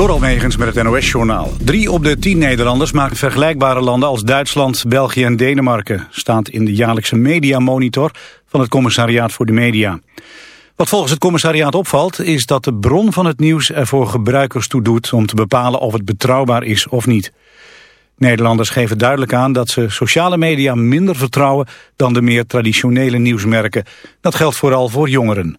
Door Almegens met het NOS-journaal. Drie op de tien Nederlanders maken vergelijkbare landen als Duitsland, België en Denemarken. Staat in de jaarlijkse mediamonitor van het Commissariaat voor de Media. Wat volgens het commissariaat opvalt is dat de bron van het nieuws er voor gebruikers toe doet om te bepalen of het betrouwbaar is of niet. Nederlanders geven duidelijk aan dat ze sociale media minder vertrouwen dan de meer traditionele nieuwsmerken. Dat geldt vooral voor jongeren.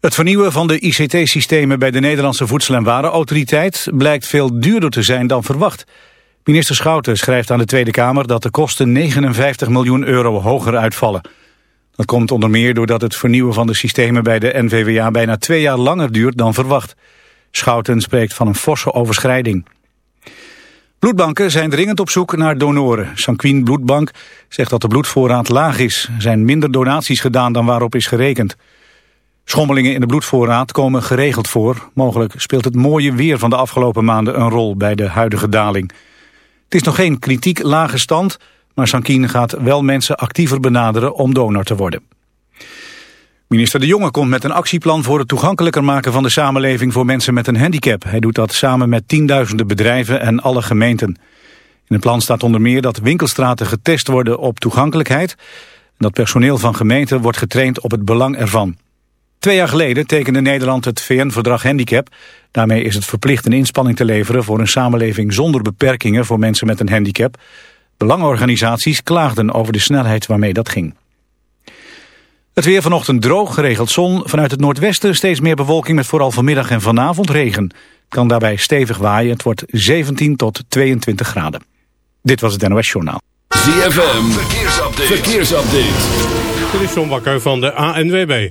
Het vernieuwen van de ICT-systemen bij de Nederlandse Voedsel- en Warenautoriteit blijkt veel duurder te zijn dan verwacht. Minister Schouten schrijft aan de Tweede Kamer dat de kosten 59 miljoen euro hoger uitvallen. Dat komt onder meer doordat het vernieuwen van de systemen bij de NVWA bijna twee jaar langer duurt dan verwacht. Schouten spreekt van een forse overschrijding. Bloedbanken zijn dringend op zoek naar donoren. Sanquin Bloedbank zegt dat de bloedvoorraad laag is. Er zijn minder donaties gedaan dan waarop is gerekend. Schommelingen in de bloedvoorraad komen geregeld voor. Mogelijk speelt het mooie weer van de afgelopen maanden een rol bij de huidige daling. Het is nog geen kritiek lage stand, maar Sankin gaat wel mensen actiever benaderen om donor te worden. Minister De Jonge komt met een actieplan voor het toegankelijker maken van de samenleving voor mensen met een handicap. Hij doet dat samen met tienduizenden bedrijven en alle gemeenten. In het plan staat onder meer dat winkelstraten getest worden op toegankelijkheid... en dat personeel van gemeenten wordt getraind op het belang ervan. Twee jaar geleden tekende Nederland het VN-verdrag Handicap. Daarmee is het verplicht een inspanning te leveren voor een samenleving zonder beperkingen voor mensen met een handicap. Belangenorganisaties klaagden over de snelheid waarmee dat ging. Het weer vanochtend droog, geregeld zon. Vanuit het noordwesten steeds meer bewolking met vooral vanmiddag en vanavond regen. Het kan daarbij stevig waaien. Het wordt 17 tot 22 graden. Dit was het NOS Journaal. ZFM, verkeersupdate. verkeersupdate. Dit is John Bakker van de ANWB.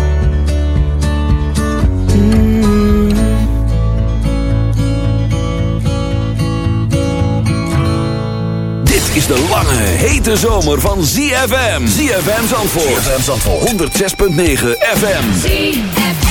Is de lange, hete zomer van ZFM. ZFM Zandvoort. ZFM Zandvoort. 106.9 FM. ZFM.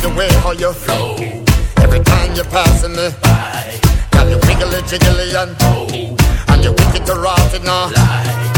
the way how you flow. Every time you're passing me by, got you wiggly jiggly and oh, and you're wicked to rot in a lie.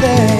day.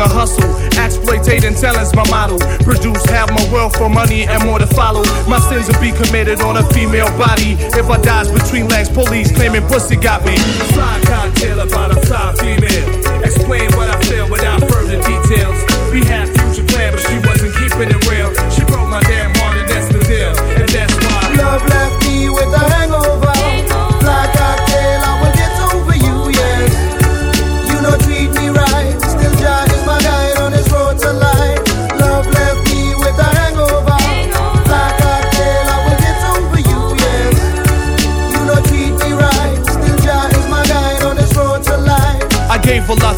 a hustle. Exploitating talent's my model. Produce half my wealth for money and more to follow. My sins will be committed on a female body. If I dies between legs, police claiming pussy got me. Fly cocktail about a fly female. Explain what I feel without further details. We had I gave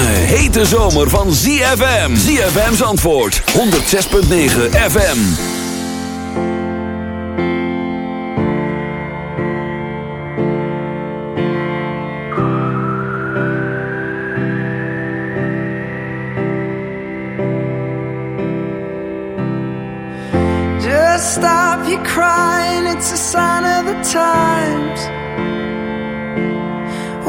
lange, hete zomer van ZFM. ZFM's antwoord, 106.9 FM. Just stop your crying, it's a sign of the time.